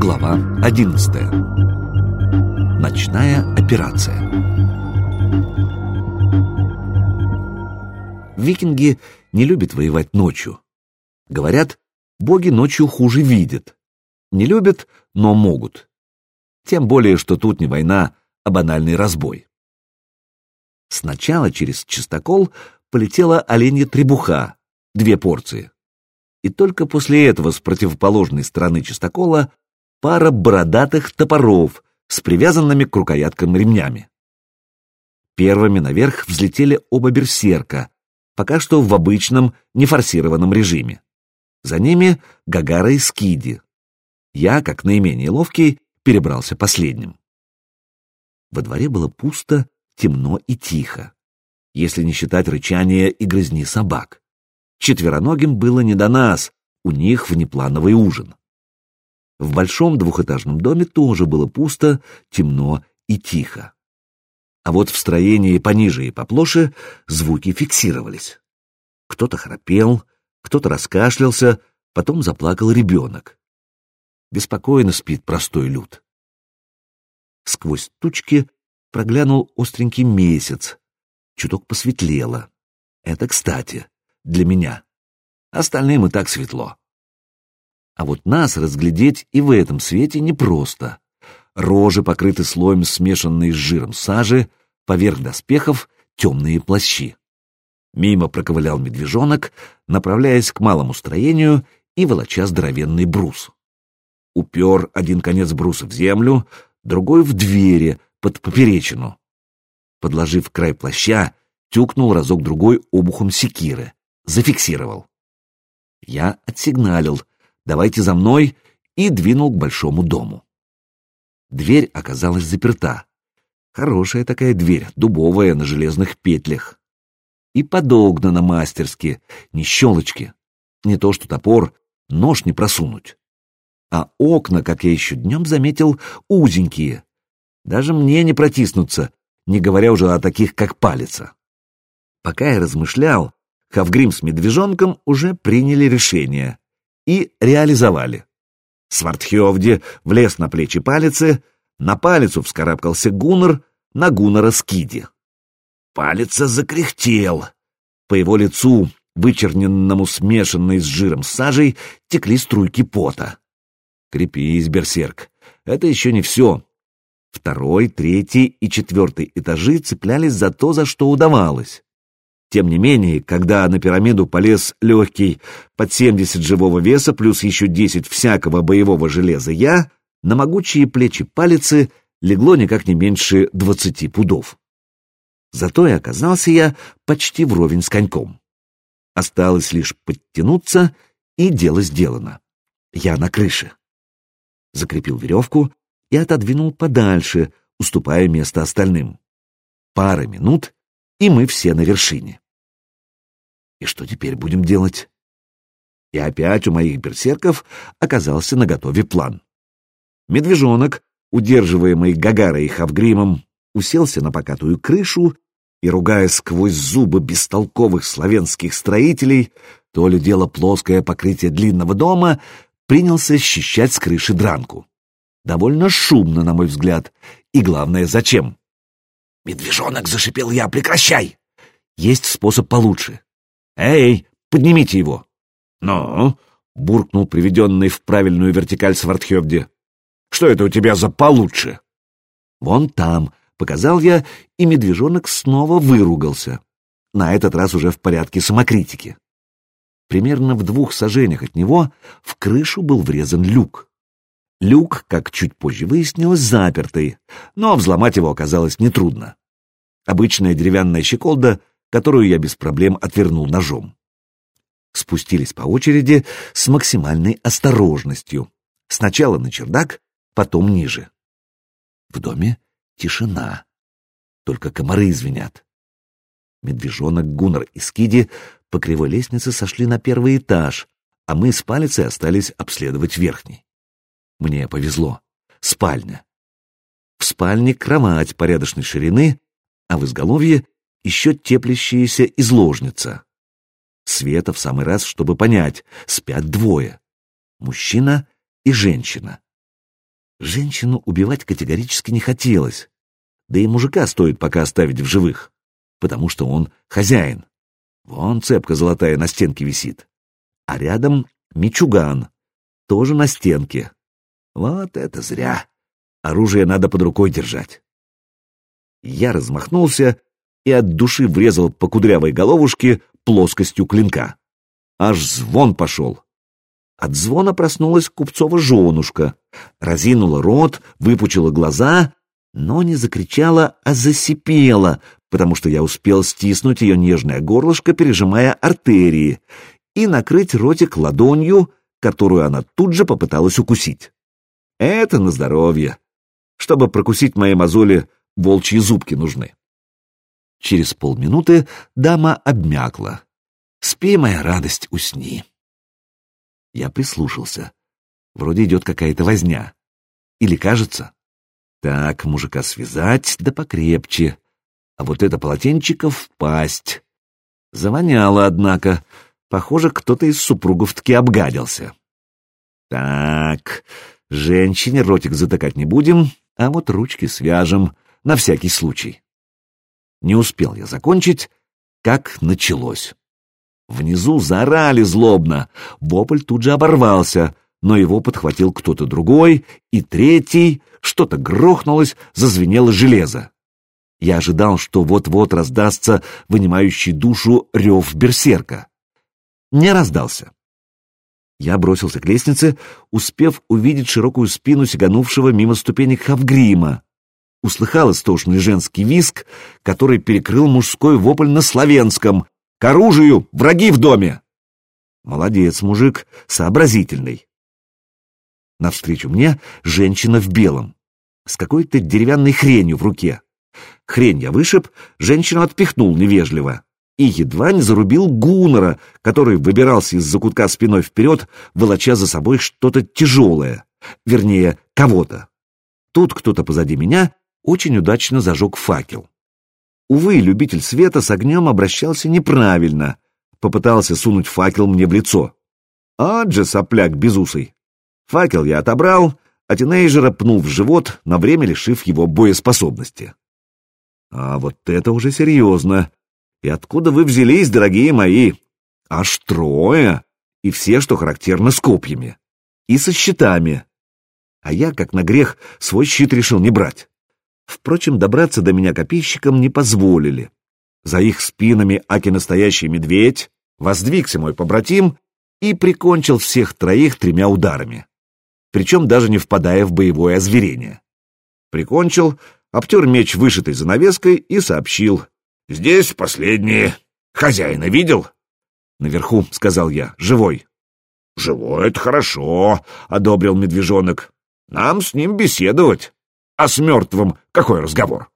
Глава 11. Ночная операция. Викинги не любят воевать ночью. Говорят, боги ночью хуже видят. Не любят, но могут. Тем более, что тут не война, а банальный разбой. Сначала через чистокол полетела оленья требуха, две порции. И только после этого с противоположной стороны чистокола пара бородатых топоров с привязанными к рукояткам ремнями. Первыми наверх взлетели оба берсерка, пока что в обычном, нефорсированном режиме. За ними Гагара и Скиди. Я, как наименее ловкий, перебрался последним. Во дворе было пусто, темно и тихо, если не считать рычания и грызни собак. Четвероногим было не до нас, у них внеплановый ужин. В большом двухэтажном доме тоже было пусто, темно и тихо. А вот в строении пониже и поплоше звуки фиксировались. Кто-то храпел, кто-то раскашлялся, потом заплакал ребенок. Беспокойно спит простой люд. Сквозь тучки проглянул остренький месяц. Чуток посветлело. Это кстати, для меня. Остальным и так светло. А вот нас разглядеть и в этом свете непросто. Рожи покрыты слоем смешанной с жиром сажи, поверх доспехов темные плащи. Мимо проковылял медвежонок, направляясь к малому строению и волоча здоровенный брус. Упер один конец бруса в землю, другой в двери, под поперечину. Подложив край плаща, тюкнул разок-другой обухом секиры, зафиксировал. Я отсигналил, давайте за мной, и двинул к большому дому. Дверь оказалась заперта. Хорошая такая дверь, дубовая, на железных петлях. И подогнана мастерски, не щелочки. Не то что топор, нож не просунуть. А окна, как я еще днем заметил, узенькие. Даже мне не протиснуться, не говоря уже о таких, как палица. Пока я размышлял, Хавгрим с медвежонком уже приняли решение и реализовали. Свартхевди влез на плечи палицы, на палицу вскарабкался Гуннер, на Гуннера Скиди. Палица закряхтел. По его лицу, вычерненному смешанной с жиром сажей, текли струйки пота. Крепись, берсерк, это еще не все. Второй, третий и четвертый этажи цеплялись за то, за что удавалось. Тем не менее, когда на пирамиду полез легкий под 70 живого веса плюс еще 10 всякого боевого железа я, на могучие плечи палицы легло никак не меньше 20 пудов. Зато и оказался я почти вровень с коньком. Осталось лишь подтянуться, и дело сделано. Я на крыше. Закрепил веревку и отодвинул подальше, уступая место остальным. Пара минут, и мы все на вершине. И что теперь будем делать? И опять у моих берсерков оказался наготове план. Медвежонок, удерживаемый Гагарой и Хавгримом, уселся на покатую крышу и, ругая сквозь зубы бестолковых славянских строителей, то ли дело плоское покрытие длинного дома, принялся счищать с крыши дранку. Довольно шумно, на мой взгляд. И главное, зачем? «Медвежонок!» — зашипел я. «Прекращай!» «Есть способ получше». «Эй, поднимите его!» «Ну?» — буркнул приведенный в правильную вертикаль Свартхевди. «Что это у тебя за получше?» «Вон там», — показал я, и медвежонок снова выругался. На этот раз уже в порядке самокритики. Примерно в двух сажениях от него в крышу был врезан люк. Люк, как чуть позже выяснилось, запертый, но взломать его оказалось нетрудно. Обычная деревянная щеколда, которую я без проблем отвернул ножом. Спустились по очереди с максимальной осторожностью. Сначала на чердак, потом ниже. В доме тишина. Только комары извинят. Медвежонок, Гуннер и Скиди по кривой лестнице сошли на первый этаж, а мы с палицей остались обследовать верхний. Мне повезло. Спальня. В спальне кровать порядочной ширины, а в изголовье еще теплящаяся изложница. Света в самый раз, чтобы понять, спят двое. Мужчина и женщина. Женщину убивать категорически не хотелось. Да и мужика стоит пока оставить в живых, потому что он хозяин. Вон цепка золотая на стенке висит. А рядом мичуган, тоже на стенке. Вот это зря. Оружие надо под рукой держать. Я размахнулся и от души врезал по кудрявой головушке плоскостью клинка. Аж звон пошел. От звона проснулась купцова женушка, разинула рот, выпучила глаза, но не закричала, а засипела, потому что я успел стиснуть ее нежное горлышко, пережимая артерии, и накрыть ротик ладонью, которую она тут же попыталась укусить. Это на здоровье. Чтобы прокусить мои мозоли, волчьи зубки нужны. Через полминуты дама обмякла. «Спи, моя радость, усни». Я прислушался. Вроде идет какая-то возня. Или кажется? Так, мужика связать, да покрепче. А вот это полотенчика впасть. Завоняло, однако. Похоже, кто-то из супругов таки обгадился. Так, женщине ротик затыкать не будем, а вот ручки свяжем, на всякий случай. Не успел я закончить, как началось. Внизу заорали злобно, вопль тут же оборвался, но его подхватил кто-то другой, и третий, что-то грохнулось, зазвенело железо. Я ожидал, что вот-вот раздастся вынимающий душу рев берсерка. Не раздался. Я бросился к лестнице, успев увидеть широкую спину сиганувшего мимо ступенек Хавгрима. Услыхал истошный женский виск, который перекрыл мужской вопль на славянском, к оружию! Враги в доме!» Молодец, мужик, сообразительный. Навстречу мне женщина в белом, с какой-то деревянной хренью в руке. Хрень я вышиб, женщину отпихнул невежливо и едва не зарубил Гуннера, который выбирался из-за кутка спиной вперед, волоча за собой что-то тяжелое, вернее, кого-то. Тут кто-то позади меня очень удачно зажег факел. Увы, любитель света с огнем обращался неправильно. Попытался сунуть факел мне в лицо. А же сопляк безусый. Факел я отобрал, а тинейджера пнул в живот, на время лишив его боеспособности. А вот это уже серьезно. И откуда вы взялись, дорогие мои? Аж трое, и все, что характерно, с копьями. И со щитами. А я, как на грех, свой щит решил не брать. Впрочем, добраться до меня копейщикам не позволили. За их спинами аки настоящий медведь, воздвигся мой побратим и прикончил всех троих тремя ударами. Причем даже не впадая в боевое озверение. Прикончил, обтер меч вышитой занавеской и сообщил. «Здесь последние. Хозяина видел?» «Наверху», — сказал я, — «живой». «Живой — это хорошо», — одобрил медвежонок. «Нам с ним беседовать». А с мертвым какой разговор?